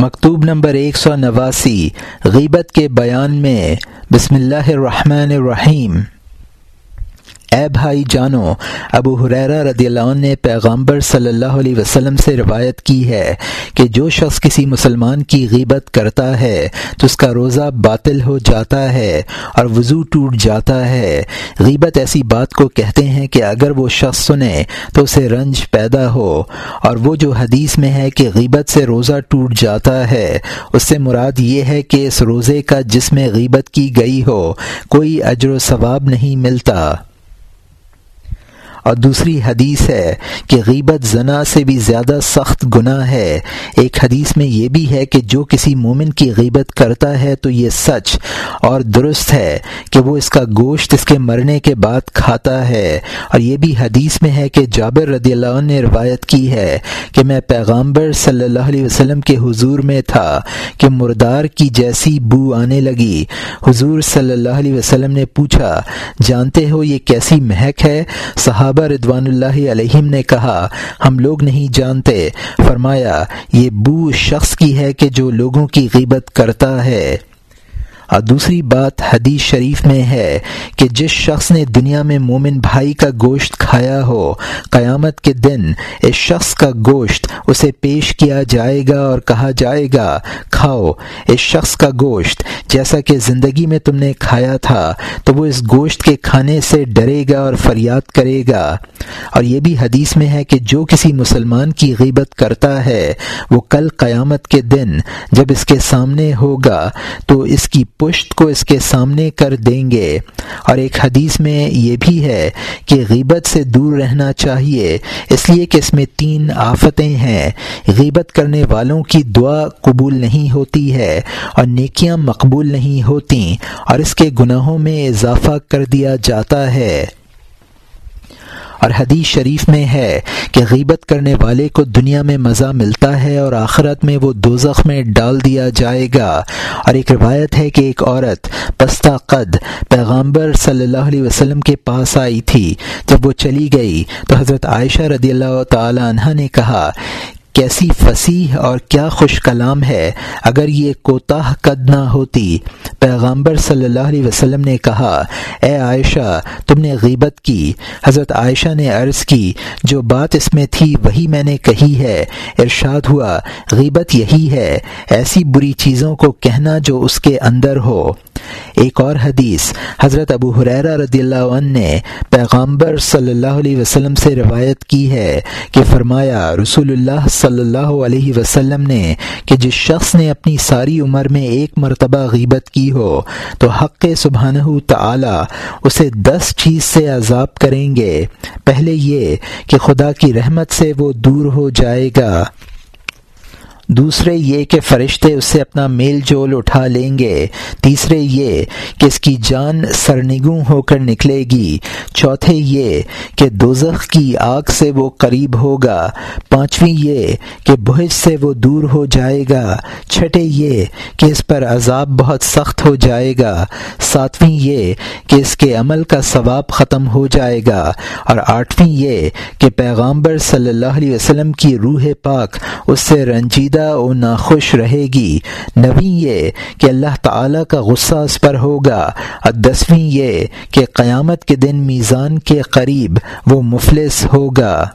مکتوب نمبر ایک سو نواسی غیبت کے بیان میں بسم اللہ الرحمن الرحیم۔ اے بھائی جانو، ابو حریرہ رضی اللہ عنہ نے پیغامبر صلی اللہ علیہ وسلم سے روایت کی ہے کہ جو شخص کسی مسلمان کی غیبت کرتا ہے تو اس کا روزہ باطل ہو جاتا ہے اور وضو ٹوٹ جاتا ہے۔ غیبت ایسی بات کو کہتے ہیں کہ اگر وہ شخص سنے تو اسے رنج پیدا ہو اور وہ جو حدیث میں ہے کہ غیبت سے روزہ ٹوٹ جاتا ہے، اس سے مراد یہ ہے کہ اس روزے کا جس میں غیبت کی گئی ہو، کوئی اجر و ثواب نہیں ملتا۔ اور دوسری حدیث ہے کہ غیبت زنا سے بھی زیادہ سخت گناہ ہے۔ ایک حدیث میں یہ بھی ہے کہ جو کسی مومن کی غیبت کرتا ہے تو یہ سچ اور درست ہے کہ وہ اس کا گوشت اس کے مرنے کے بعد کھاتا ہے۔ اور یہ بھی حدیث میں ہے کہ جابر رضی اللہ عنہ نے روایت کی ہے کہ میں پیغامبر صلی اللہ علیہ وسلم کے حضور میں تھا کہ مردار کی جیسی بو آنے لگی۔ حضور صلی اللہ علیہ وسلم نے پوچھا، جانتے ہو یہ کیسی مہک ہے؟ صحابہ صحابہ ردوان اللہ علیہم نے کہا، ہم لوگ نہیں جانتے۔ فرمایا، یہ بو شخص کی ہے کہ جو لوگوں کی غیبت کرتا ہے۔ اور دوسری بات حدیث شریف میں ہے کہ جس شخص نے دنیا میں مومن بھائی کا گوشت کھایا ہو، قیامت کے دن اس شخص کا گوشت اسے پیش کیا جائے گا اور کہا جائے گا، کھاؤ، اس شخص کا گوشت جیسا کہ زندگی میں تم نے کھایا تھا، تو وہ اس گوشت کے کھانے سے ڈرے گا اور فریاد کرے گا۔ اور یہ بھی حدیث میں ہے کہ جو کسی مسلمان کی غیبت کرتا ہے، وہ کل قیامت کے دن جب اس کے سامنے ہوگا، تو اس کی پشت کو اس کے سامنے کر دیں گے۔ اور ایک حدیث میں یہ بھی ہے کہ غیبت سے دور رہنا چاہیے، اس لیے کہ اس میں تین آفتیں ہیں۔ غیبت کرنے والوں کی دعا قبول نہیں ہوتی ہے اور نیکیاں مقبول نہیں ہوتی اور اس کے گناہوں میں اضافہ کر دیا جاتا ہے۔ اور حدیث شریف میں ہے کہ غیبت کرنے والے کو دنیا میں مزہ ملتا ہے اور آخرت میں وہ دوزخ میں ڈال دیا جائے گا۔ اور ایک روایت ہے کہ ایک عورت پستہ قد پیغامبر صلی اللہ علیہ وسلم کے پاس آئی تھی۔ جب وہ چلی گئی تو حضرت عائشہ رضی اللہ تعالی عنہ نے کہا کیسی فصیح اور کیا خوش کلام ہے اگر یہ کوتاہ قد نہ ہوتی۔ پیغامبر صلی اللہ علیہ وسلم نے کہا، اے عائشہ، تم نے غیبت کی۔ حضرت عائشہ نے عرض کی، جو بات اس میں تھی وہی میں نے کہی ہے۔ ارشاد ہوا، غیبت یہی ہے۔ ایسی بری چیزوں کو کہنا جو اس کے اندر ہو۔ ایک اور حدیث، حضرت ابو حریرہ رضی اللہ عنہ نے پیغامبر صلی اللہ علیہ وسلم سے روایت کی ہے کہ فرمایا، رسول اللہ صلی اللہ علیہ وسلم نے کہ جس شخص نے اپنی ساری عمر میں ایک مرتبہ غیبت کی ہو، تو حق سبحانہ تعالی اسے دس چیز سے عذاب کریں گے۔ پہلے یہ کہ خدا کی رحمت سے وہ دور ہو جائے گا۔ دوسرے یہ کہ فرشتے اس سے اپنا میل جول اٹھا لیں گے۔ تیسرے یہ کہ اس کی جان سرنگوں ہو کر نکلے گی۔ چوتھے یہ کہ دوزخ کی آگ سے وہ قریب ہوگا۔ پانچویں یہ کہ بہج سے وہ دور ہو جائے گا۔ چھٹے یہ کہ اس پر عذاب بہت سخت ہو جائے گا۔ ساتویں یہ کہ اس کے عمل کا ثواب ختم ہو جائے گا۔ اور آٹھویں یہ کہ پیغامبر صلی اللہ علیہ وسلم کی روح پاک اس سے رنجیدہ و ناخوش رہے گی۔ نویں یہ کہ اللہ تعالی کا غصہ اس پر ہوگا۔ اور دسویں یہ کہ قیامت کے دن میزان کے قریب وہ مفلس ہوگا۔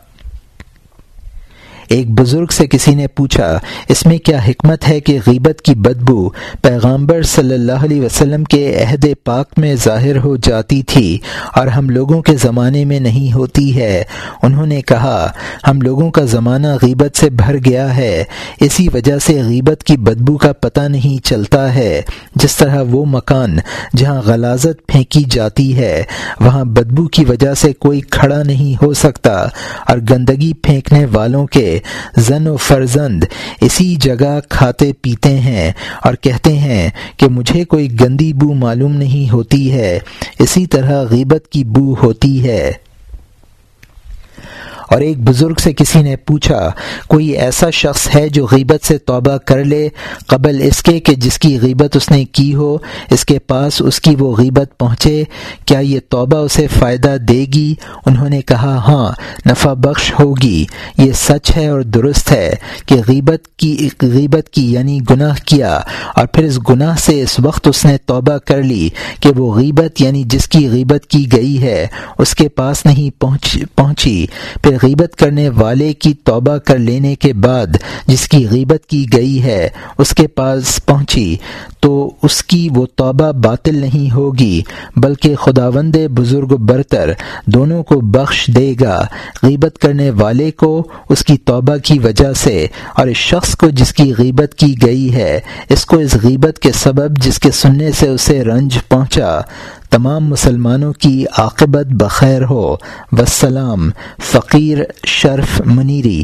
ایک بزرگ سے کسی نے پوچھا، اس میں کیا حکمت ہے کہ غیبت کی بدبو پیغامبر صلی اللہ علیہ وسلم کے عہد پاک میں ظاہر ہو جاتی تھی اور ہم لوگوں کے زمانے میں نہیں ہوتی ہے؟ انہوں نے کہا، ہم لوگوں کا زمانہ غیبت سے بھر گیا ہے، اسی وجہ سے غیبت کی بدبو کا پتہ نہیں چلتا ہے۔ جس طرح وہ مکان جہاں غلازت پھینکی جاتی ہے، وہاں بدبو کی وجہ سے کوئی کھڑا نہیں ہو سکتا اور گندگی پھینکنے والوں کے زن و فرزند اسی جگہ کھاتے پیتے ہیں اور کہتے ہیں کہ مجھے کوئی گندی بو معلوم نہیں ہوتی ہے، اسی طرح غیبت کی بو ہوتی ہے۔ اور ایک بزرگ سے کسی نے پوچھا، کوئی ایسا شخص ہے جو غیبت سے توبہ کر لے قبل اس کے کہ جس کی غیبت اس نے کی ہو، اس کے پاس اس کی وہ غیبت پہنچے؟ کیا یہ توبہ اسے فائدہ دے گی؟ انہوں نے کہا ہاں نفع بخش ہوگی۔ یہ سچ ہے اور درست ہے کہ غیبت کی غیبت کی یعنی گناہ کیا، اور پھر اس گناہ سے اس وقت اس نے توبہ کر لی کہ وہ غیبت یعنی جس کی غیبت کی گئی ہے، اس کے پاس نہیں پہنچ، پہنچی۔ پھر غیبت کرنے والے کی توبہ کر لینے کے بعد جس کی غیبت کی گئی ہے، اس کے پاس پہنچی، تو اس کی وہ توبہ باطل نہیں ہوگی، بلکہ خداوند بزرگ برتر دونوں کو بخش دے گا۔ غیبت کرنے والے کو اس کی توبہ کی وجہ سے اور اس شخص کو جس کی غیبت کی گئی ہے، اس کو اس غیبت کے سبب جس کے سننے سے اسے رنج پہنچا۔ تمام مسلمانوں کی عاقبت بخیر ہو۔ وسلام فقیر شرف منیری۔